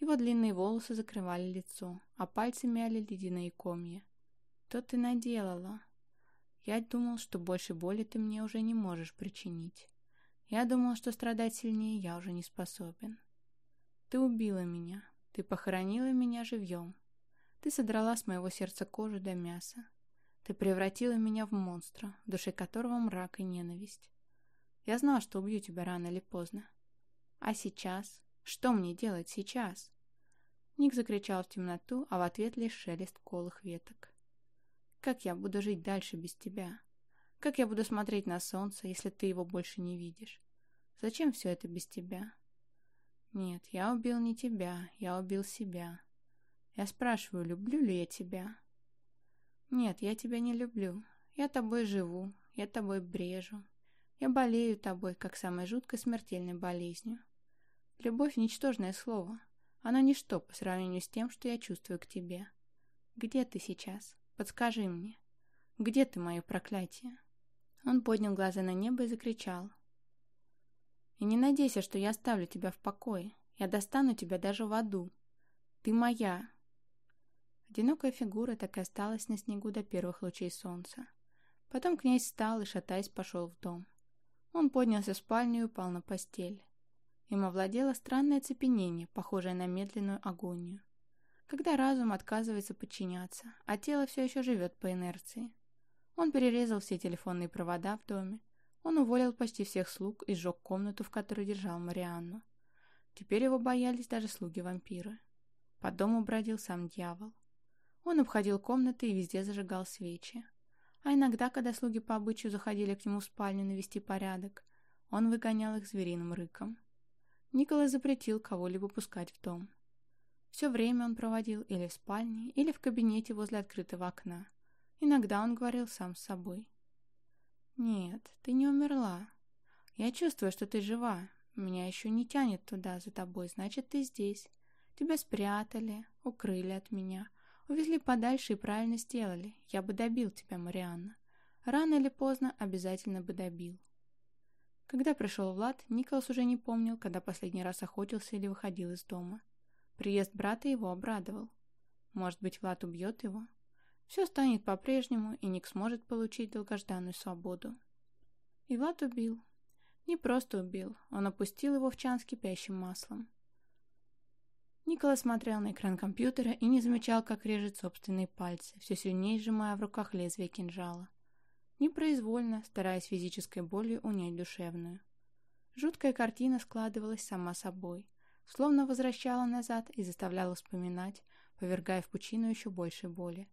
Его длинные волосы закрывали лицо, а пальцы мяли ледяные комья. «Что ты наделала?» «Я думал, что больше боли ты мне уже не можешь причинить. Я думал, что страдать сильнее я уже не способен. Ты убила меня, ты похоронила меня живьем. Ты содрала с моего сердца кожу до мяса. Ты превратила меня в монстра, в душе которого мрак и ненависть. Я знал, что убью тебя рано или поздно. А сейчас? Что мне делать сейчас? Ник закричал в темноту, а в ответ лишь шелест колых веток. Как я буду жить дальше без тебя? Как я буду смотреть на солнце, если ты его больше не видишь? Зачем все это без тебя? Нет, я убил не тебя, я убил себя. Я спрашиваю, люблю ли я тебя? Нет, я тебя не люблю. Я тобой живу, я тобой брежу. Я болею тобой, как самой жуткой смертельной болезнью. Любовь — ничтожное слово. Оно ничто по сравнению с тем, что я чувствую к тебе. Где ты сейчас? Подскажи мне. Где ты, мое проклятие? Он поднял глаза на небо и закричал. И не надейся, что я оставлю тебя в покое. Я достану тебя даже в аду. Ты моя. Одинокая фигура так и осталась на снегу до первых лучей солнца. Потом князь встал и, шатаясь, пошел в дом. Он поднялся в спальню и упал на постель. Им овладело странное цепенение, похожее на медленную агонию. Когда разум отказывается подчиняться, а тело все еще живет по инерции. Он перерезал все телефонные провода в доме. Он уволил почти всех слуг и сжег комнату, в которой держал Марианну. Теперь его боялись даже слуги-вампиры. По дому бродил сам дьявол. Он обходил комнаты и везде зажигал свечи. А иногда, когда слуги по обычаю заходили к нему в спальню навести порядок, он выгонял их звериным рыком. Николай запретил кого-либо пускать в дом. Все время он проводил или в спальне, или в кабинете возле открытого окна. Иногда он говорил сам с собой. «Нет, ты не умерла. Я чувствую, что ты жива. Меня еще не тянет туда за тобой, значит, ты здесь. Тебя спрятали, укрыли от меня, Увезли подальше и правильно сделали. Я бы добил тебя, Марианна. Рано или поздно обязательно бы добил. Когда пришел Влад, Николас уже не помнил, когда последний раз охотился или выходил из дома. Приезд брата его обрадовал. Может быть, Влад убьет его? Все станет по-прежнему, и Ник сможет получить долгожданную свободу. И Влад убил. Не просто убил, он опустил его в чан с кипящим маслом. Николай смотрел на экран компьютера и не замечал, как режет собственные пальцы, все сильнее сжимая в руках лезвие кинжала. Непроизвольно, стараясь физической болью унять душевную. Жуткая картина складывалась сама собой, словно возвращала назад и заставляла вспоминать, повергая в пучину еще больше боли.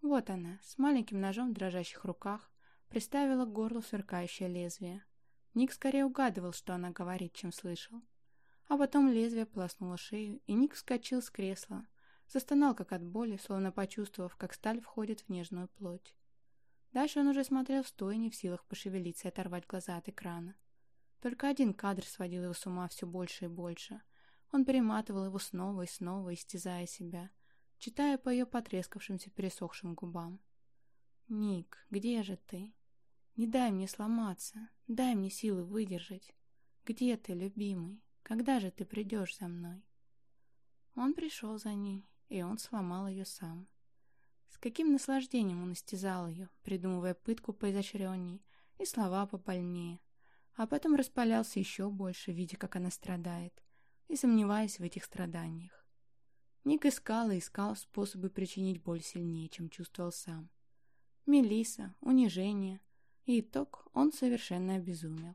Вот она, с маленьким ножом в дрожащих руках, приставила к горлу сверкающее лезвие. Ник скорее угадывал, что она говорит, чем слышал. А потом лезвие полоснуло шею, и Ник вскочил с кресла. Застонал, как от боли, словно почувствовав, как сталь входит в нежную плоть. Дальше он уже смотрел стоя, не в силах пошевелиться и оторвать глаза от экрана. Только один кадр сводил его с ума все больше и больше. Он перематывал его снова и снова, истязая себя, читая по ее потрескавшимся пересохшим губам. «Ник, где же ты? Не дай мне сломаться, дай мне силы выдержать. Где ты, любимый?» Когда же ты придешь за мной?» Он пришел за ней, и он сломал ее сам. С каким наслаждением он истязал ее, придумывая пытку поизощренней и слова побольнее, а потом распалялся еще больше, видя, как она страдает, и сомневаясь в этих страданиях. Ник искал и искал способы причинить боль сильнее, чем чувствовал сам. Мелиса, унижение, и итог он совершенно обезумел.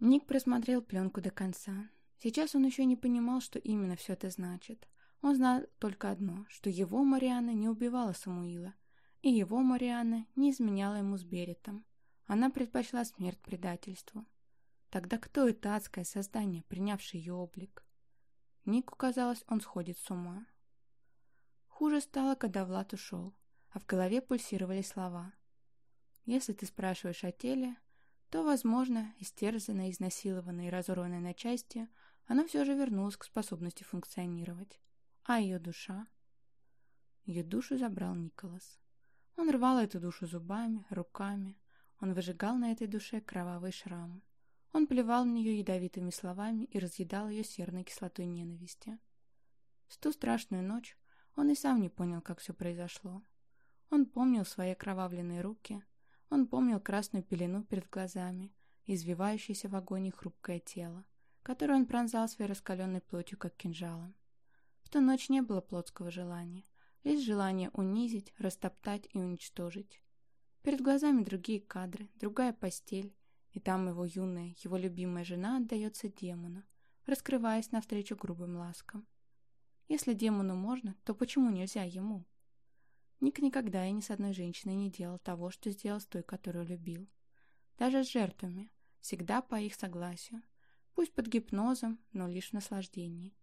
Ник просмотрел пленку до конца, Сейчас он еще не понимал, что именно все это значит. Он знал только одно, что его Марианна не убивала Самуила, и его Марианна не изменяла ему с Беретом. Она предпочла смерть предательству. Тогда кто это адское создание, принявшее ее облик? Нику казалось, он сходит с ума. Хуже стало, когда Влад ушел, а в голове пульсировали слова. «Если ты спрашиваешь о теле, то, возможно, истерзанная, изнасилованная и разорванная на части – она все же вернулась к способности функционировать. А ее душа? Ее душу забрал Николас. Он рвал эту душу зубами, руками. Он выжигал на этой душе кровавые шрамы. Он плевал на нее ядовитыми словами и разъедал ее серной кислотой ненависти. В ту страшную ночь он и сам не понял, как все произошло. Он помнил свои окровавленные руки, он помнил красную пелену перед глазами, извивающееся в агонии хрупкое тело, которое он пронзал своей раскаленной плотью, как кинжалом. Ту ночь не было плотского желания, лишь желание унизить, растоптать и уничтожить. Перед глазами другие кадры, другая постель, и там его юная, его любимая жена отдается демону, раскрываясь навстречу грубым ласкам. Если демону можно, то почему нельзя ему? Ник никогда и ни с одной женщиной не делал того, что сделал с той, которую любил. Даже с жертвами, всегда по их согласию. Пусть под гипнозом, но лишь в наслаждении.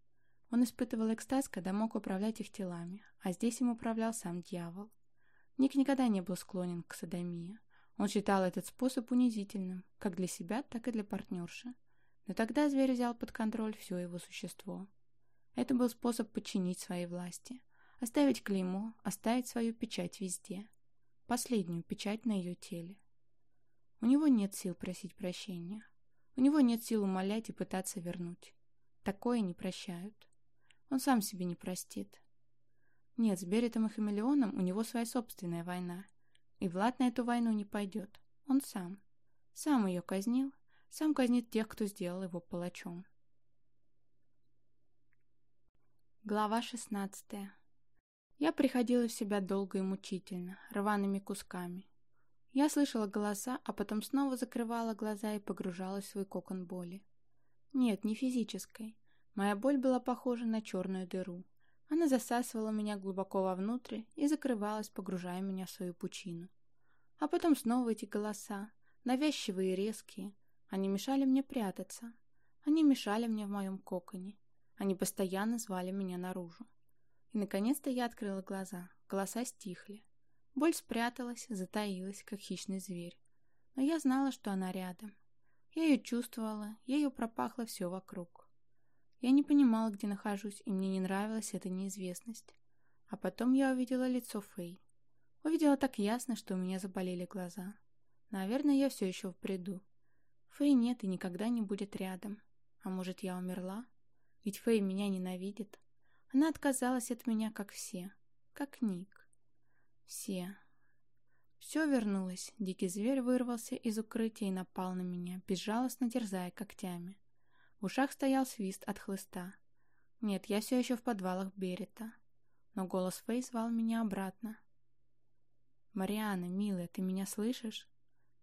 Он испытывал экстаз, когда мог управлять их телами, а здесь им управлял сам дьявол. Ник никогда не был склонен к садомии. Он считал этот способ унизительным, как для себя, так и для партнерши. Но тогда зверь взял под контроль все его существо. Это был способ подчинить своей власти, оставить клеймо, оставить свою печать везде. Последнюю печать на ее теле. У него нет сил просить прощения. У него нет сил умолять и пытаться вернуть. Такое не прощают. Он сам себе не простит. Нет, с Беретом и Хамелеоном у него своя собственная война. И Влад на эту войну не пойдет. Он сам. Сам ее казнил, сам казнит тех, кто сделал его палачом. Глава шестнадцатая. Я приходила в себя долго и мучительно, рваными кусками. Я слышала голоса, а потом снова закрывала глаза и погружалась в свой кокон боли. Нет, не физической. Моя боль была похожа на черную дыру. Она засасывала меня глубоко вовнутрь и закрывалась, погружая меня в свою пучину. А потом снова эти голоса, навязчивые и резкие. Они мешали мне прятаться. Они мешали мне в моем коконе. Они постоянно звали меня наружу. И, наконец-то, я открыла глаза. Голоса стихли. Боль спряталась, затаилась, как хищный зверь. Но я знала, что она рядом. Я ее чувствовала, ею пропахло все вокруг. Я не понимала, где нахожусь, и мне не нравилась эта неизвестность. А потом я увидела лицо Фэй. Увидела так ясно, что у меня заболели глаза. Наверное, я все еще в бреду. Фэй нет и никогда не будет рядом. А может, я умерла? Ведь Фэй меня ненавидит. Она отказалась от меня, как все. Как Ник. Все. Все вернулось. Дикий зверь вырвался из укрытия и напал на меня, безжалостно терзая когтями. В ушах стоял свист от хлыста. Нет, я все еще в подвалах Берета. Но голос Фэй звал меня обратно. «Мариана, милая, ты меня слышишь?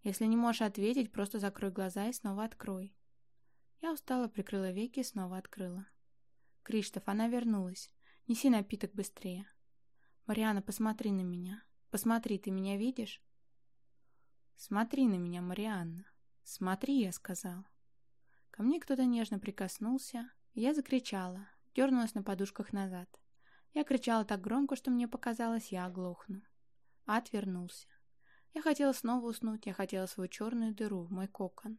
Если не можешь ответить, просто закрой глаза и снова открой». Я устало прикрыла веки и снова открыла. «Криштоф, она вернулась. Неси напиток быстрее». «Мариана, посмотри на меня. Посмотри, ты меня видишь?» «Смотри на меня, Марианна. Смотри, я сказал». Ко мне кто-то нежно прикоснулся, я закричала, дернулась на подушках назад. Я кричала так громко, что мне показалось, я оглохну. Ад вернулся. Я хотела снова уснуть, я хотела свою черную дыру, мой кокон.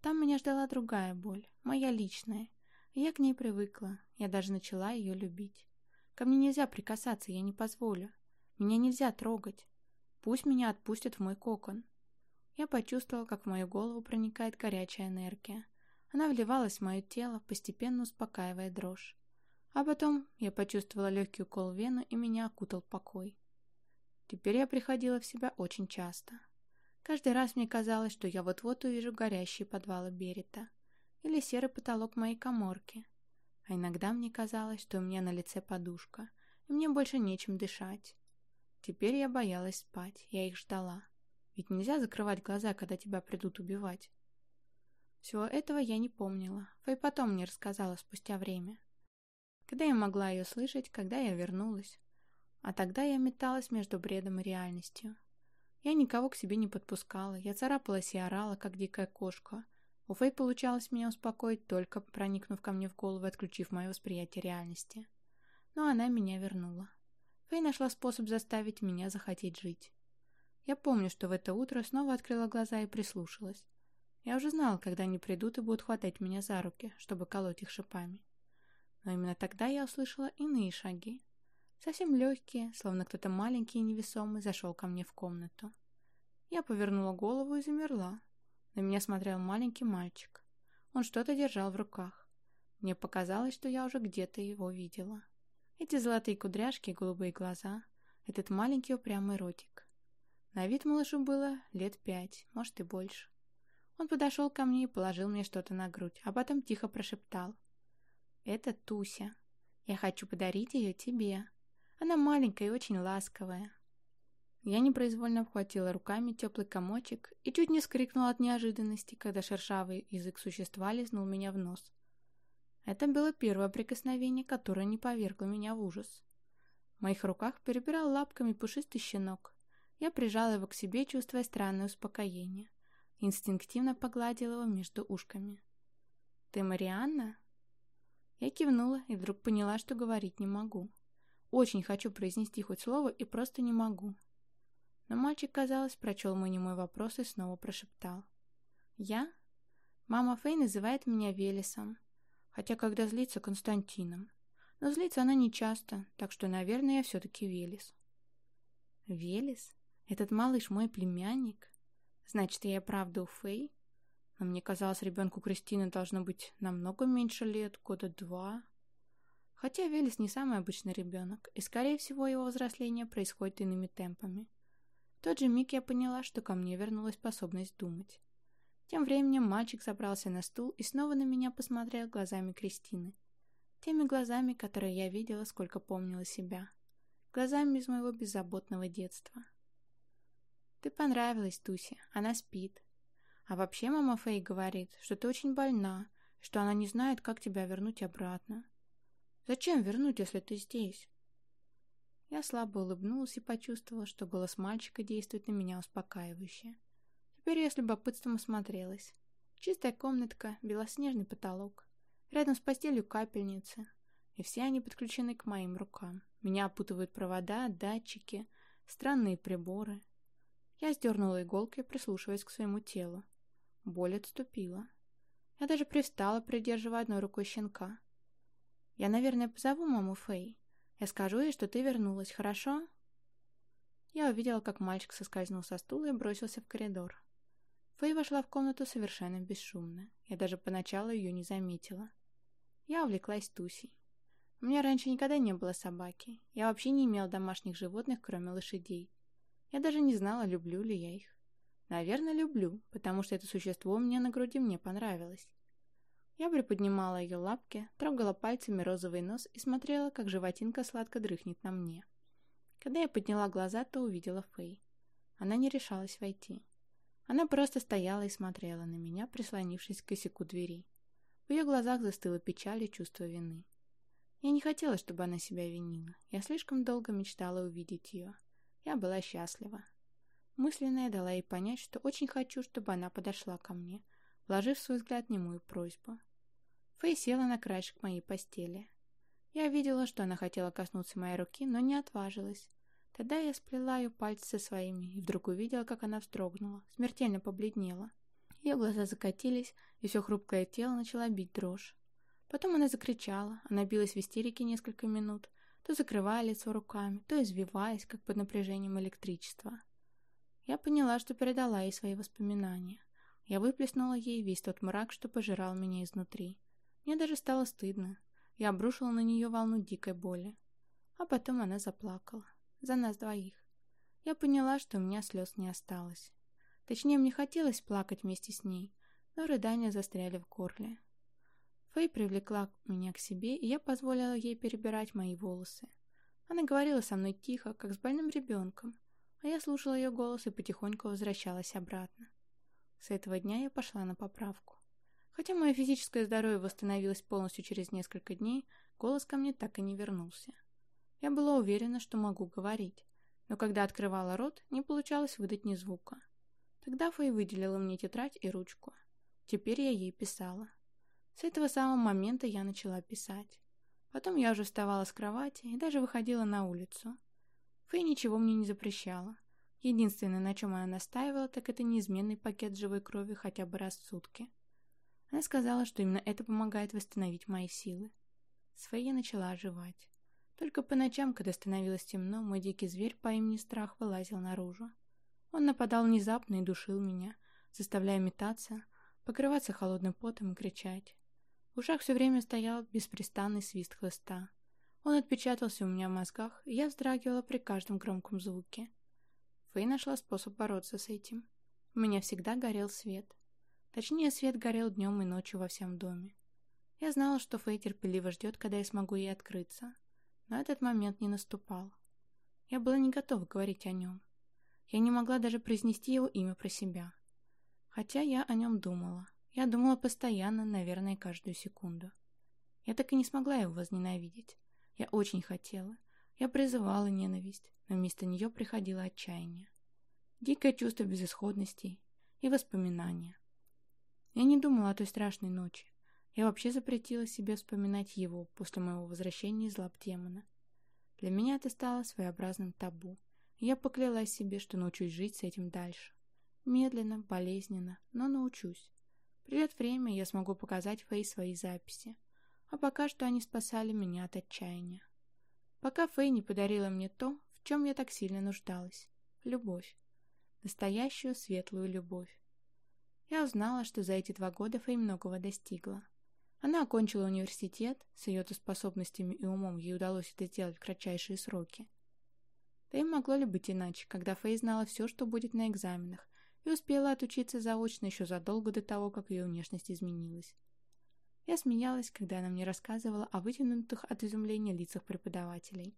Там меня ждала другая боль, моя личная. Я к ней привыкла, я даже начала ее любить. Ко мне нельзя прикасаться, я не позволю. Меня нельзя трогать. Пусть меня отпустят в мой кокон. Я почувствовала, как в мою голову проникает горячая энергия. Она вливалась в мое тело, постепенно успокаивая дрожь. А потом я почувствовала легкий укол в вену, и меня окутал покой. Теперь я приходила в себя очень часто. Каждый раз мне казалось, что я вот-вот увижу горящие подвалы Берета или серый потолок моей коморки. А иногда мне казалось, что у меня на лице подушка, и мне больше нечем дышать. Теперь я боялась спать, я их ждала. Ведь нельзя закрывать глаза, когда тебя придут убивать. Всего этого я не помнила. Фэй потом мне рассказала спустя время. Когда я могла ее слышать, когда я вернулась. А тогда я металась между бредом и реальностью. Я никого к себе не подпускала, я царапалась и орала, как дикая кошка. У Фэй получалось меня успокоить, только проникнув ко мне в голову и отключив мое восприятие реальности. Но она меня вернула. Фэй нашла способ заставить меня захотеть жить. Я помню, что в это утро снова открыла глаза и прислушалась. Я уже знала, когда они придут и будут хватать меня за руки, чтобы колоть их шипами. Но именно тогда я услышала иные шаги. Совсем легкие, словно кто-то маленький и невесомый зашел ко мне в комнату. Я повернула голову и замерла. На меня смотрел маленький мальчик. Он что-то держал в руках. Мне показалось, что я уже где-то его видела. Эти золотые кудряшки и голубые глаза, этот маленький упрямый ротик. На вид малышу было лет пять, может и больше. Он подошел ко мне и положил мне что-то на грудь, а потом тихо прошептал. «Это Туся. Я хочу подарить ее тебе. Она маленькая и очень ласковая». Я непроизвольно обхватила руками теплый комочек и чуть не скрикнула от неожиданности, когда шершавый язык существа лизнул меня в нос. Это было первое прикосновение, которое не повергло меня в ужас. В моих руках перебирал лапками пушистый щенок. Я прижала его к себе, чувствуя странное успокоение. Инстинктивно погладила его между ушками. «Ты Марианна?» Я кивнула и вдруг поняла, что говорить не могу. Очень хочу произнести хоть слово и просто не могу. Но мальчик, казалось, прочел мой немой вопрос и снова прошептал. «Я?» Мама Фэй называет меня Велесом, хотя когда злится Константином. Но злится она не часто, так что, наверное, я все-таки Велес. «Велес? Этот малыш мой племянник?» Значит, я правда у Фэй? Но мне казалось, ребенку Кристины должно быть намного меньше лет, года два. Хотя Велес не самый обычный ребенок, и, скорее всего, его взросление происходит иными темпами. В тот же миг я поняла, что ко мне вернулась способность думать. Тем временем мальчик забрался на стул и снова на меня посмотрел глазами Кристины. Теми глазами, которые я видела, сколько помнила себя. Глазами из моего беззаботного детства. Ты понравилась Тусе, она спит. А вообще мама Фэй говорит, что ты очень больна, что она не знает, как тебя вернуть обратно. Зачем вернуть, если ты здесь? Я слабо улыбнулась и почувствовала, что голос мальчика действует на меня успокаивающе. Теперь я с любопытством осмотрелась. Чистая комнатка, белоснежный потолок. Рядом с постелью капельницы. И все они подключены к моим рукам. Меня опутывают провода, датчики, странные приборы. Я сдернула иголки, прислушиваясь к своему телу. Боль отступила. Я даже пристала, придерживая одной рукой щенка. «Я, наверное, позову маму Фэй. Я скажу ей, что ты вернулась, хорошо?» Я увидела, как мальчик соскользнул со стула и бросился в коридор. Фэй вошла в комнату совершенно бесшумно. Я даже поначалу ее не заметила. Я увлеклась Тусей. У меня раньше никогда не было собаки. Я вообще не имела домашних животных, кроме лошадей. Я даже не знала, люблю ли я их. Наверное, люблю, потому что это существо у меня на груди мне понравилось. Я приподнимала ее лапки, трогала пальцами розовый нос и смотрела, как животинка сладко дрыхнет на мне. Когда я подняла глаза, то увидела Фэй. Она не решалась войти. Она просто стояла и смотрела на меня, прислонившись к косяку двери. В ее глазах застыла печаль и чувство вины. Я не хотела, чтобы она себя винила. Я слишком долго мечтала увидеть ее. Я была счастлива. Мысленно я дала ей понять, что очень хочу, чтобы она подошла ко мне, вложив в свой взгляд немую просьбу. Фэй села на краешек моей постели. Я видела, что она хотела коснуться моей руки, но не отважилась. Тогда я сплела ее пальцы со своими и вдруг увидела, как она вздрогнула, смертельно побледнела. Ее глаза закатились, и все хрупкое тело начало бить дрожь. Потом она закричала, она билась в истерике несколько минут, то закрывая лицо руками, то извиваясь, как под напряжением электричества. Я поняла, что передала ей свои воспоминания. Я выплеснула ей весь тот мрак, что пожирал меня изнутри. Мне даже стало стыдно. Я обрушила на нее волну дикой боли. А потом она заплакала. За нас двоих. Я поняла, что у меня слез не осталось. Точнее, мне хотелось плакать вместе с ней, но рыдания застряли в горле. Фэй привлекла меня к себе, и я позволила ей перебирать мои волосы. Она говорила со мной тихо, как с больным ребенком, а я слушала ее голос и потихоньку возвращалась обратно. С этого дня я пошла на поправку. Хотя мое физическое здоровье восстановилось полностью через несколько дней, голос ко мне так и не вернулся. Я была уверена, что могу говорить, но когда открывала рот, не получалось выдать ни звука. Тогда Фэй выделила мне тетрадь и ручку. Теперь я ей писала. С этого самого момента я начала писать. Потом я уже вставала с кровати и даже выходила на улицу. Фэй ничего мне не запрещала. Единственное, на чем она настаивала, так это неизменный пакет живой крови хотя бы раз в сутки. Она сказала, что именно это помогает восстановить мои силы. С Фэй я начала оживать. Только по ночам, когда становилось темно, мой дикий зверь по имени Страх вылазил наружу. Он нападал внезапно и душил меня, заставляя метаться, покрываться холодным потом и кричать. В ушах все время стоял беспрестанный свист хлыста. Он отпечатался у меня в мозгах, и я вздрагивала при каждом громком звуке. Фэй нашла способ бороться с этим. У меня всегда горел свет. Точнее, свет горел днем и ночью во всем доме. Я знала, что Фэй терпеливо ждет, когда я смогу ей открыться. Но этот момент не наступал. Я была не готова говорить о нем. Я не могла даже произнести его имя про себя. Хотя я о нем думала. Я думала постоянно, наверное, каждую секунду. Я так и не смогла его возненавидеть. Я очень хотела. Я призывала ненависть, но вместо нее приходило отчаяние. Дикое чувство безысходности и воспоминания. Я не думала о той страшной ночи. Я вообще запретила себе вспоминать его после моего возвращения из лап демона. Для меня это стало своеобразным табу. Я поклялась себе, что научусь жить с этим дальше. Медленно, болезненно, но научусь. Придет время, я смогу показать Фэй свои записи. А пока что они спасали меня от отчаяния. Пока Фэй не подарила мне то, в чем я так сильно нуждалась. Любовь. Настоящую светлую любовь. Я узнала, что за эти два года Фэй многого достигла. Она окончила университет, с ее-то способностями и умом ей удалось это сделать в кратчайшие сроки. Да и могло ли быть иначе, когда Фэй знала все, что будет на экзаменах, и успела отучиться заочно еще задолго до того, как ее внешность изменилась. Я смеялась, когда она мне рассказывала о вытянутых от изумления лицах преподавателей.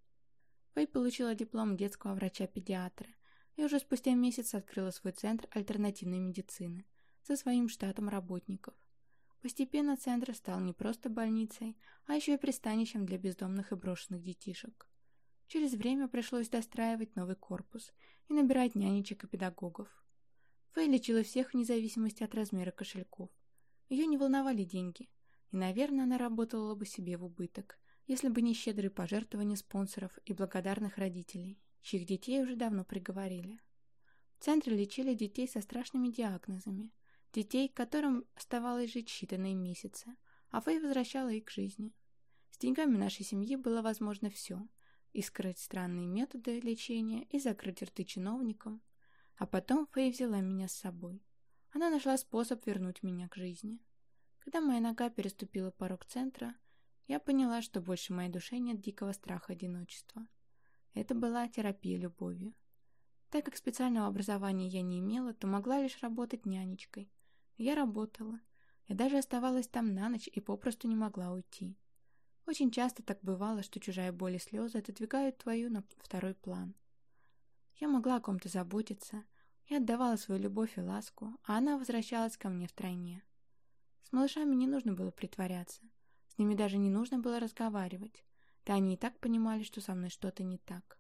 Фэй получила диплом детского врача-педиатра и уже спустя месяц открыла свой центр альтернативной медицины со своим штатом работников. Постепенно центр стал не просто больницей, а еще и пристанищем для бездомных и брошенных детишек. Через время пришлось достраивать новый корпус и набирать нянечек и педагогов. Фэй лечила всех вне зависимости от размера кошельков. Ее не волновали деньги, и, наверное, она работала бы себе в убыток, если бы не щедрые пожертвования спонсоров и благодарных родителей, чьих детей уже давно приговорили. В центре лечили детей со страшными диагнозами, детей, которым оставалось жить считанные месяцы, а Фэй возвращала их к жизни. С деньгами нашей семьи было возможно все – и скрыть странные методы лечения, и закрыть рты чиновникам. А потом Фэй взяла меня с собой. Она нашла способ вернуть меня к жизни. Когда моя нога переступила порог центра, я поняла, что больше моей душе нет дикого страха одиночества. Это была терапия любовью. Так как специального образования я не имела, то могла лишь работать нянечкой. Я работала. Я даже оставалась там на ночь и попросту не могла уйти. Очень часто так бывало, что чужая боль и слезы отодвигают твою на второй план. Я могла о ком-то заботиться, я отдавала свою любовь и ласку, а она возвращалась ко мне втройне. С малышами не нужно было притворяться. С ними даже не нужно было разговаривать. Да они и так понимали, что со мной что-то не так.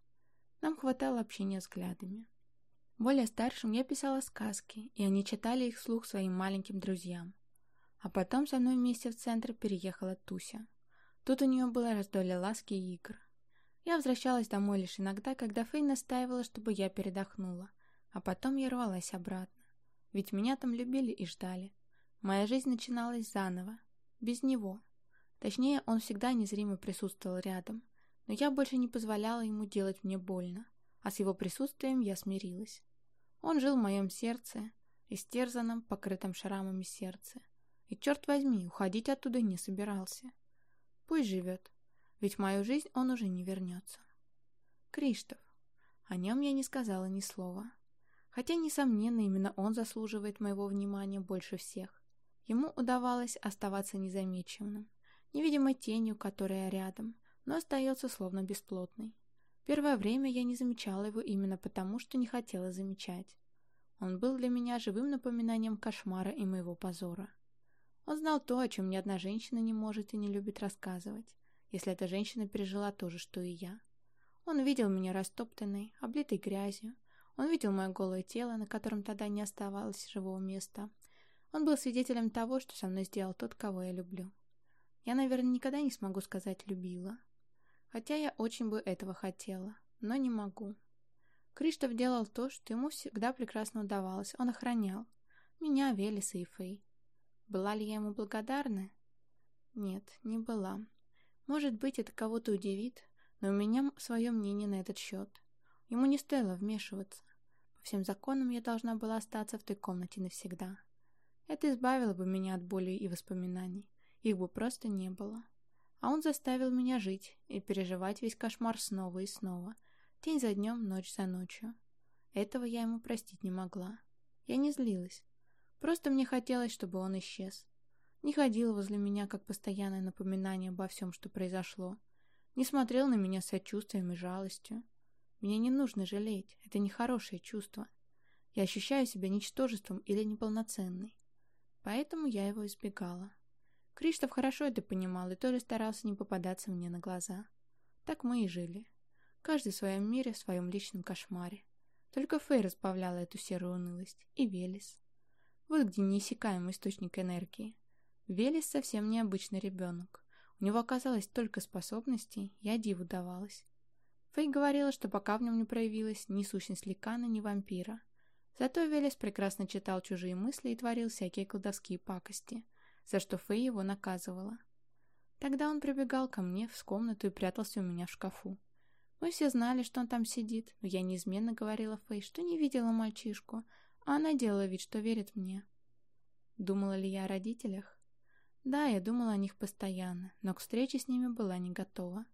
Нам хватало общения взглядами. Более старшим я писала сказки, и они читали их вслух своим маленьким друзьям. А потом со мной вместе в центр переехала Туся. Тут у нее было раздолье ласки и игр. Я возвращалась домой лишь иногда, когда Фэй настаивала, чтобы я передохнула, а потом я рвалась обратно. Ведь меня там любили и ждали. Моя жизнь начиналась заново, без него. Точнее, он всегда незримо присутствовал рядом, но я больше не позволяла ему делать мне больно, а с его присутствием я смирилась. Он жил в моем сердце, истерзанном, покрытом шрамами сердце, и, черт возьми, уходить оттуда не собирался. Пусть живет, ведь в мою жизнь он уже не вернется. Криштоф. О нем я не сказала ни слова. Хотя, несомненно, именно он заслуживает моего внимания больше всех. Ему удавалось оставаться незамеченным, невидимой тенью, которая рядом, но остается словно бесплотной. Первое время я не замечала его именно потому, что не хотела замечать. Он был для меня живым напоминанием кошмара и моего позора. Он знал то, о чем ни одна женщина не может и не любит рассказывать, если эта женщина пережила то же, что и я. Он видел меня растоптанной, облитой грязью. Он видел мое голое тело, на котором тогда не оставалось живого места, он был свидетелем того, что со мной сделал тот, кого я люблю. Я, наверное, никогда не смогу сказать «любила». Хотя я очень бы этого хотела, но не могу. Криштоф делал то, что ему всегда прекрасно удавалось. Он охранял. Меня, Велеса и Фэй. Была ли я ему благодарна? Нет, не была. Может быть, это кого-то удивит, но у меня свое мнение на этот счет. Ему не стоило вмешиваться. По всем законам я должна была остаться в той комнате навсегда. Это избавило бы меня от боли и воспоминаний. Их бы просто не было. А он заставил меня жить и переживать весь кошмар снова и снова, день за днем, ночь за ночью. Этого я ему простить не могла. Я не злилась. Просто мне хотелось, чтобы он исчез. Не ходил возле меня, как постоянное напоминание обо всем, что произошло. Не смотрел на меня с сочувствием и жалостью. Меня не нужно жалеть, это нехорошее чувство. Я ощущаю себя ничтожеством или неполноценной. Поэтому я его избегала. Криштоф хорошо это понимал и тоже старался не попадаться мне на глаза. Так мы и жили. Каждый в своем мире, в своем личном кошмаре. Только Фэй разбавляла эту серую унылость. И Велес. Вот где неиссякаемый источник энергии. Велес совсем необычный ребенок. У него оказалось столько способностей, я диву давалась. Фэй говорила, что пока в нем не проявилась ни сущность ликана, ни вампира. Зато Велес прекрасно читал чужие мысли и творил всякие колдовские пакости, за что Фэй его наказывала. Тогда он прибегал ко мне в комнату и прятался у меня в шкафу. Мы все знали, что он там сидит, но я неизменно говорила Фэй, что не видела мальчишку, а она делала вид, что верит мне. Думала ли я о родителях? Да, я думала о них постоянно, но к встрече с ними была не готова.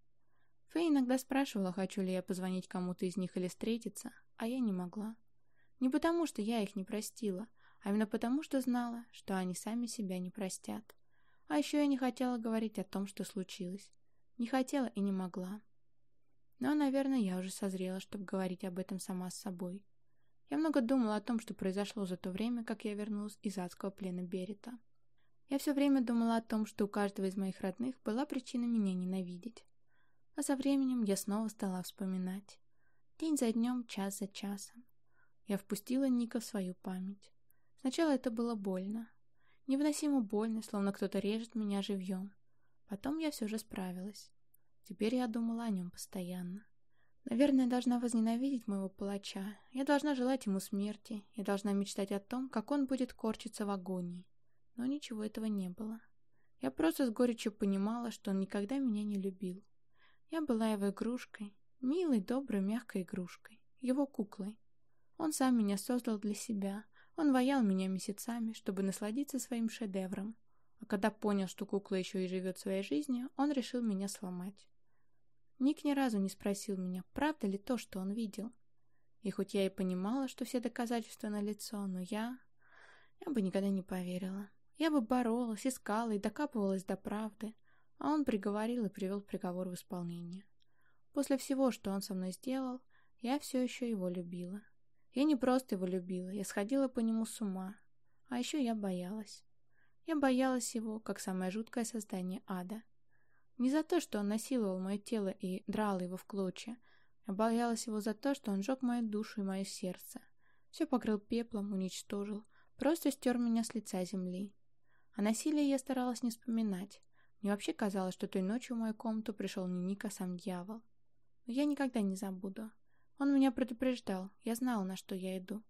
Фэй иногда спрашивала, хочу ли я позвонить кому-то из них или встретиться, а я не могла. Не потому, что я их не простила, а именно потому, что знала, что они сами себя не простят. А еще я не хотела говорить о том, что случилось. Не хотела и не могла. Но, наверное, я уже созрела, чтобы говорить об этом сама с собой. Я много думала о том, что произошло за то время, как я вернулась из адского плена Берета. Я все время думала о том, что у каждого из моих родных была причина меня ненавидеть. А со временем я снова стала вспоминать. День за днем, час за часом. Я впустила Ника в свою память. Сначала это было больно. Невыносимо больно, словно кто-то режет меня живьем. Потом я все же справилась. Теперь я думала о нем постоянно. Наверное, должна возненавидеть моего палача. Я должна желать ему смерти. Я должна мечтать о том, как он будет корчиться в агонии. Но ничего этого не было. Я просто с горечью понимала, что он никогда меня не любил. Я была его игрушкой. Милой, доброй, мягкой игрушкой. Его куклой. Он сам меня создал для себя. Он ваял меня месяцами, чтобы насладиться своим шедевром. А когда понял, что кукла еще и живет своей жизнью, он решил меня сломать. Ник ни разу не спросил меня, правда ли то, что он видел. И хоть я и понимала, что все доказательства налицо, но я... Я бы никогда не поверила. Я бы боролась, искала и докапывалась до правды, а он приговорил и привел приговор в исполнение. После всего, что он со мной сделал, я все еще его любила. Я не просто его любила, я сходила по нему с ума. А еще я боялась. Я боялась его, как самое жуткое создание ада. Не за то, что он насиловал мое тело и драл его в клочья. Я боялась его за то, что он жег мою душу и мое сердце. Все покрыл пеплом, уничтожил, просто стер меня с лица земли. О насилии я старалась не вспоминать. Мне вообще казалось, что той ночью в мою комнату пришел не Ник, а сам дьявол. Но я никогда не забуду. Он меня предупреждал, я знала, на что я иду.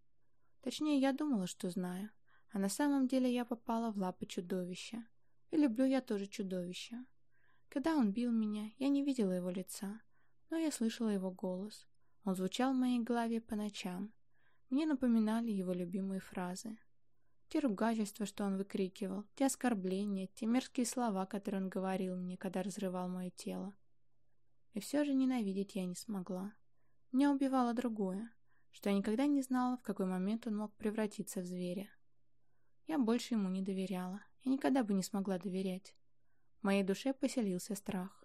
Точнее, я думала, что знаю. А на самом деле я попала в лапы чудовища. И люблю я тоже чудовища. Когда он бил меня, я не видела его лица, но я слышала его голос. Он звучал в моей голове по ночам. Мне напоминали его любимые фразы. Те ругательства, что он выкрикивал, те оскорбления, те мерзкие слова, которые он говорил мне, когда разрывал мое тело. И все же ненавидеть я не смогла. Меня убивало другое, что я никогда не знала, в какой момент он мог превратиться в зверя. Я больше ему не доверяла, и никогда бы не смогла доверять. В моей душе поселился страх.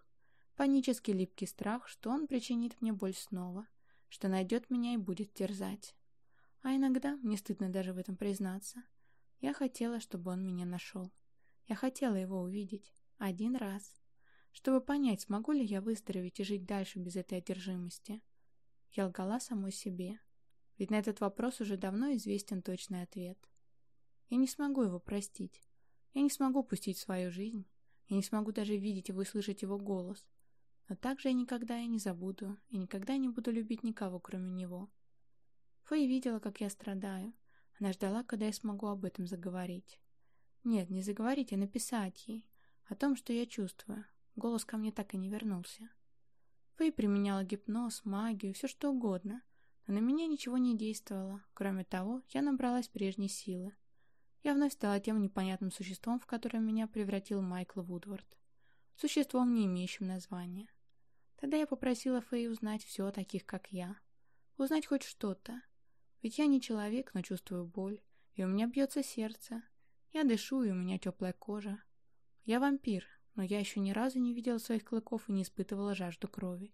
Панический липкий страх, что он причинит мне боль снова, что найдет меня и будет терзать. А иногда, мне стыдно даже в этом признаться, я хотела, чтобы он меня нашел. Я хотела его увидеть. Один раз. Чтобы понять, смогу ли я выздороветь и жить дальше без этой одержимости. Я лгала самой себе. Ведь на этот вопрос уже давно известен точный ответ. Я не смогу его простить. Я не смогу пустить свою жизнь. Я не смогу даже видеть и слышать его голос. Но также я никогда и не забуду, и никогда не буду любить никого, кроме него. Фэй видела, как я страдаю. Она ждала, когда я смогу об этом заговорить. Нет, не заговорить, а написать ей. О том, что я чувствую. Голос ко мне так и не вернулся. Фэй применяла гипноз, магию, все что угодно, но на меня ничего не действовало. Кроме того, я набралась прежней силы. Я вновь стала тем непонятным существом, в которое меня превратил Майкл Вудвард. существом, не имеющим названия. Тогда я попросила Фэй узнать все о таких, как я. Узнать хоть что-то. Ведь я не человек, но чувствую боль, и у меня бьется сердце. Я дышу, и у меня теплая кожа. Я вампир, но я еще ни разу не видела своих клыков и не испытывала жажду крови.